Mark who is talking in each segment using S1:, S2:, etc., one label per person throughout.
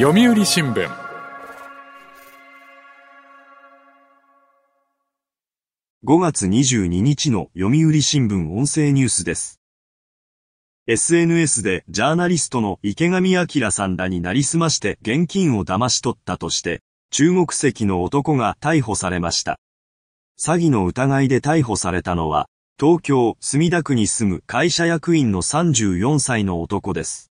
S1: 読売新聞
S2: 5月22日の読売新聞音声ニュースです。SNS でジャーナリストの池上彰さんらになりすまして現金を騙し取ったとして、中国籍の男が逮捕されました。詐欺の疑いで逮捕されたのは、東京墨田区に住む会社役員の34歳の男です。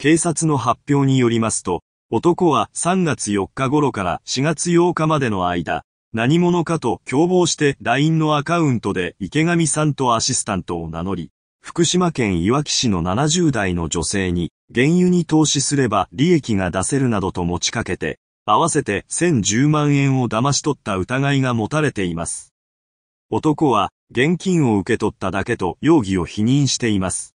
S2: 警察の発表によりますと、男は3月4日頃から4月8日までの間、何者かと共謀して LINE のアカウントで池上さんとアシスタントを名乗り、福島県いわき市の70代の女性に、原油に投資すれば利益が出せるなどと持ちかけて、合わせて1010万円を騙し取った疑いが持たれています。男は、現金を受け取っただけと容疑を否認しています。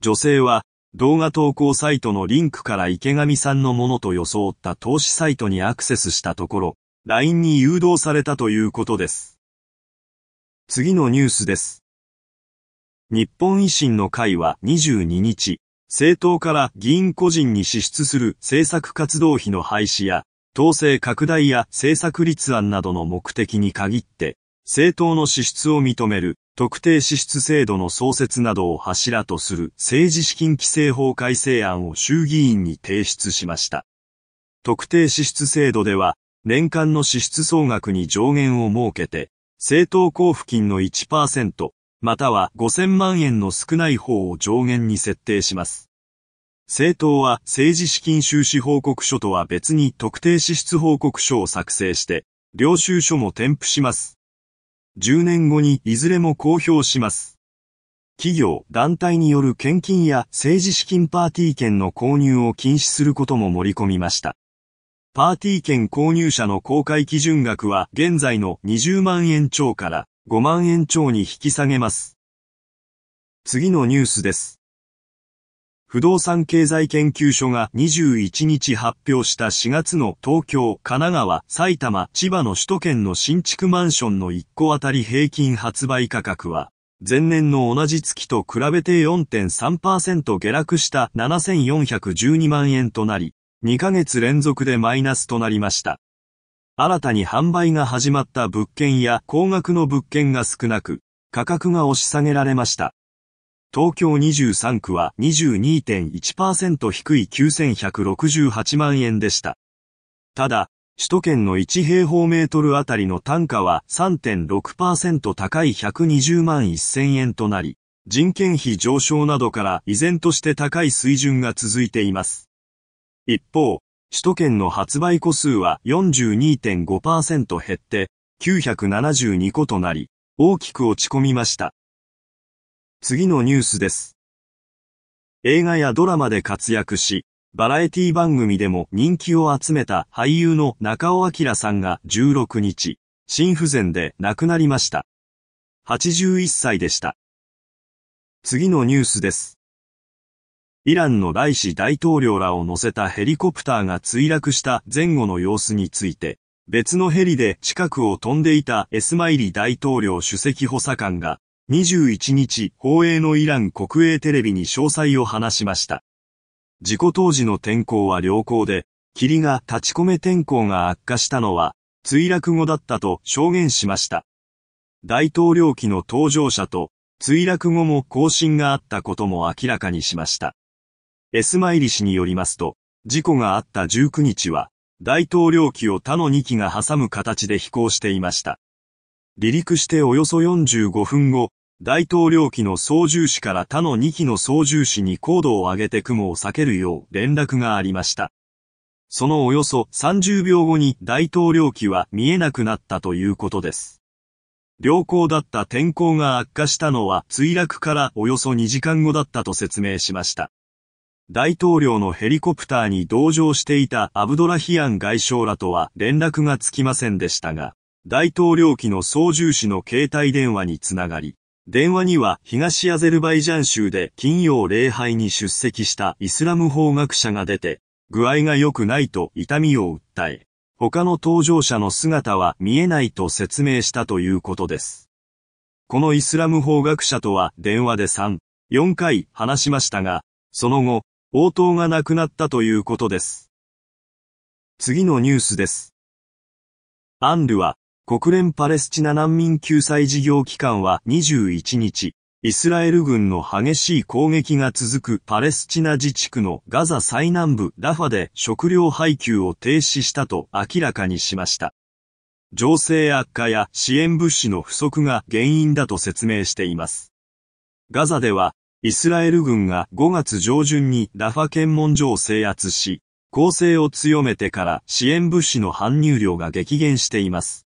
S2: 女性は、動画投稿サイトのリンクから池上さんのものと装った投資サイトにアクセスしたところ、LINE に誘導されたということです。次のニュースです。日本維新の会は22日、政党から議員個人に支出する政策活動費の廃止や、統制拡大や政策立案などの目的に限って、政党の支出を認める特定支出制度の創設などを柱とする政治資金規正法改正案を衆議院に提出しました。特定支出制度では、年間の支出総額に上限を設けて、政党交付金の1%、または5000万円の少ない方を上限に設定します。政党は政治資金収支報告書とは別に特定支出報告書を作成して、領収書も添付します。10年後にいずれも公表します。企業、団体による献金や政治資金パーティー券の購入を禁止することも盛り込みました。パーティー券購入者の公開基準額は現在の20万円超から5万円超に引き下げます。次のニュースです。不動産経済研究所が21日発表した4月の東京、神奈川、埼玉、千葉の首都圏の新築マンションの1戸あたり平均発売価格は、前年の同じ月と比べて4.3%下落した7412万円となり、2ヶ月連続でマイナスとなりました。新たに販売が始まった物件や高額の物件が少なく、価格が押し下げられました。東京23区は22.1%低い9168万円でした。ただ、首都圏の1平方メートルあたりの単価は3.6%高い120万1000円となり、人件費上昇などから依然として高い水準が続いています。一方、首都圏の発売戸数は42.5%減って972個となり、大きく落ち込みました。次のニュースです。映画やドラマで活躍し、バラエティ番組でも人気を集めた俳優の中尾明さんが16日、心不全で亡くなりました。81歳でした。次のニュースです。イランのライシ大統領らを乗せたヘリコプターが墜落した前後の様子について、別のヘリで近くを飛んでいたエスマイリ大統領主席補佐官が、21日、放映のイラン国営テレビに詳細を話しました。事故当時の天候は良好で、霧が立ち込め天候が悪化したのは、墜落後だったと証言しました。大統領機の搭乗者と、墜落後も更新があったことも明らかにしました。エスマイリ氏によりますと、事故があった19日は、大統領機を他の2機が挟む形で飛行していました。離陸しておよそ45分後、大統領機の操縦士から他の2機の操縦士に高度を上げて雲を避けるよう連絡がありました。そのおよそ30秒後に大統領機は見えなくなったということです。良好だった天候が悪化したのは墜落からおよそ2時間後だったと説明しました。大統領のヘリコプターに同乗していたアブドラヒアン外相らとは連絡がつきませんでしたが、大統領機の操縦士の携帯電話につながり、電話には東アゼルバイジャン州で金曜礼拝に出席したイスラム法学者が出て、具合が良くないと痛みを訴え、他の搭乗者の姿は見えないと説明したということです。このイスラム法学者とは電話で3、4回話しましたが、その後、応答がなくなったということです。次のニュースです。アンルは、国連パレスチナ難民救済事業機関は21日、イスラエル軍の激しい攻撃が続くパレスチナ自治区のガザ最南部ラファで食料配給を停止したと明らかにしました。情勢悪化や支援物資の不足が原因だと説明しています。ガザでは、イスラエル軍が5月上旬にラファ検問所を制圧し、攻勢を強めてから支援物資の搬入量が激減しています。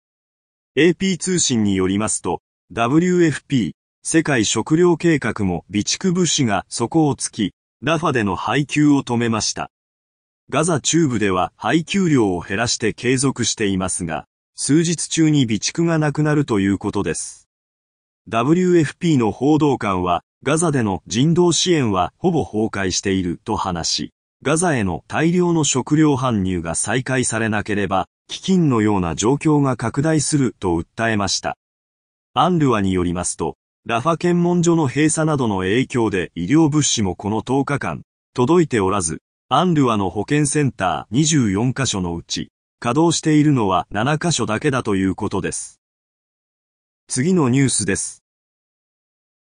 S2: AP 通信によりますと、WFP、世界食糧計画も備蓄物資が底をつき、ラファでの配給を止めました。ガザ中部では配給量を減らして継続していますが、数日中に備蓄がなくなるということです。WFP の報道官は、ガザでの人道支援はほぼ崩壊していると話し、ガザへの大量の食料搬入が再開されなければ、飢饉のような状況が拡大すると訴えました。アンルワによりますと、ラファ検問所の閉鎖などの影響で医療物資もこの10日間、届いておらず、アンルワの保健センター24カ所のうち、稼働しているのは7カ所だけだということです。次のニュースです。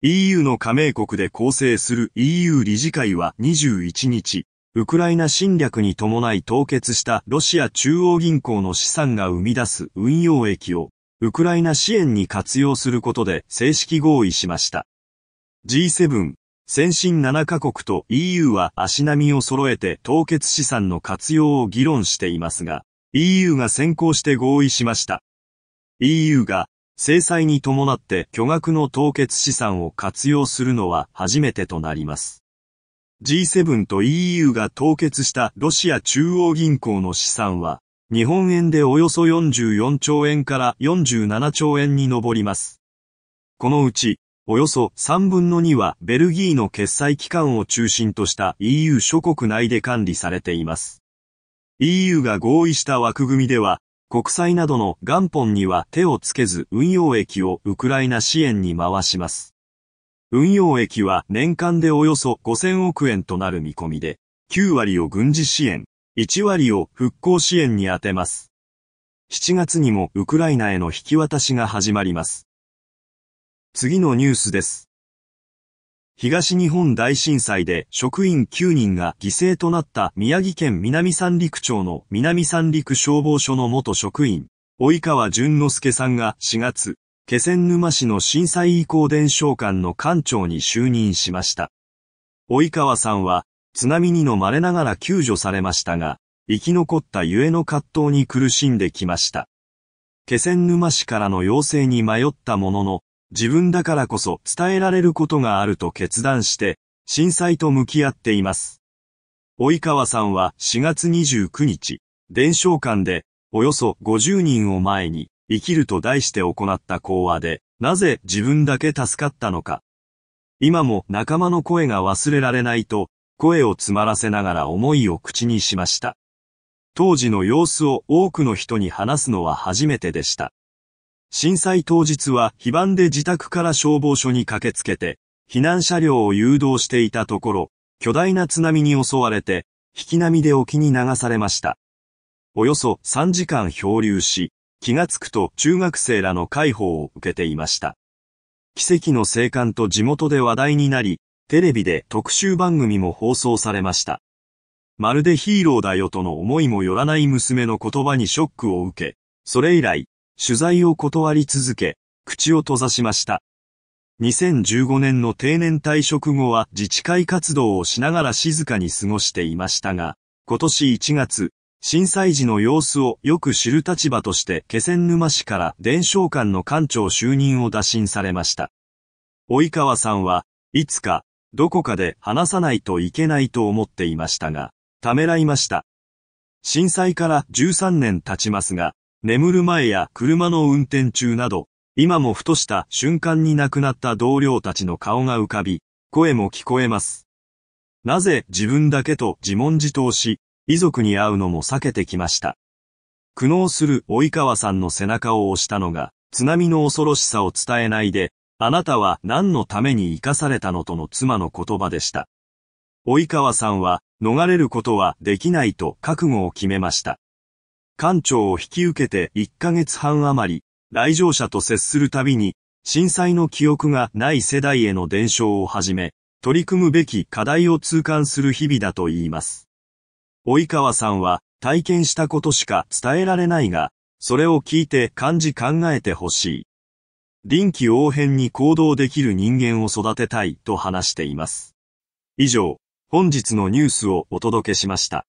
S2: EU の加盟国で構成する EU 理事会は21日、ウクライナ侵略に伴い凍結したロシア中央銀行の資産が生み出す運用益を、ウクライナ支援に活用することで正式合意しました。G7、先進7カ国と EU は足並みを揃えて凍結資産の活用を議論していますが、EU が先行して合意しました。EU が制裁に伴って巨額の凍結資産を活用するのは初めてとなります。G7 と EU が凍結したロシア中央銀行の資産は、日本円でおよそ44兆円から47兆円に上ります。このうち、およそ3分の2はベルギーの決済機関を中心とした EU 諸国内で管理されています。EU が合意した枠組みでは、国債などの元本には手をつけず運用益をウクライナ支援に回します。運用益は年間でおよそ5000億円となる見込みで、9割を軍事支援、1割を復興支援に充てます。7月にもウクライナへの引き渡しが始まります。次のニュースです。東日本大震災で職員9人が犠牲となった宮城県南三陸町の南三陸消防署の元職員、及川淳之介さんが4月、気仙沼市の震災移行伝承館の館長に就任しました。及川さんは、津波に飲まれながら救助されましたが、生き残ったゆえの葛藤に苦しんできました。気仙沼市からの要請に迷ったものの、自分だからこそ伝えられることがあると決断して、震災と向き合っています。及川さんは4月29日、伝承館で、およそ50人を前に、生きると題して行った講話で、なぜ自分だけ助かったのか。今も仲間の声が忘れられないと、声を詰まらせながら思いを口にしました。当時の様子を多くの人に話すのは初めてでした。震災当日は非番で自宅から消防署に駆けつけて、避難車両を誘導していたところ、巨大な津波に襲われて、引き波で沖に流されました。およそ3時間漂流し、気がつくと中学生らの介抱を受けていました。奇跡の生還と地元で話題になり、テレビで特集番組も放送されました。まるでヒーローだよとの思いもよらない娘の言葉にショックを受け、それ以来、取材を断り続け、口を閉ざしました。2015年の定年退職後は自治会活動をしながら静かに過ごしていましたが、今年1月、震災時の様子をよく知る立場として気仙沼市から伝承館の館長就任を打診されました。及川さんはいつかどこかで話さないといけないと思っていましたが、ためらいました。震災から13年経ちますが、眠る前や車の運転中など、今もふとした瞬間に亡くなった同僚たちの顔が浮かび、声も聞こえます。なぜ自分だけと自問自答し、遺族に会うのも避けてきました。苦悩する及川さんの背中を押したのが、津波の恐ろしさを伝えないで、あなたは何のために生かされたのとの妻の言葉でした。及川さんは、逃れることはできないと覚悟を決めました。館長を引き受けて1ヶ月半余り、来場者と接するたびに、震災の記憶がない世代への伝承をはじめ、取り組むべき課題を痛感する日々だと言います。及川さんは、体験したことしか伝えられないが、それを聞いて感じ考えてほしい。臨機応変に行動できる人間を育てたいと話しています。以上、本日のニュースをお届けしました。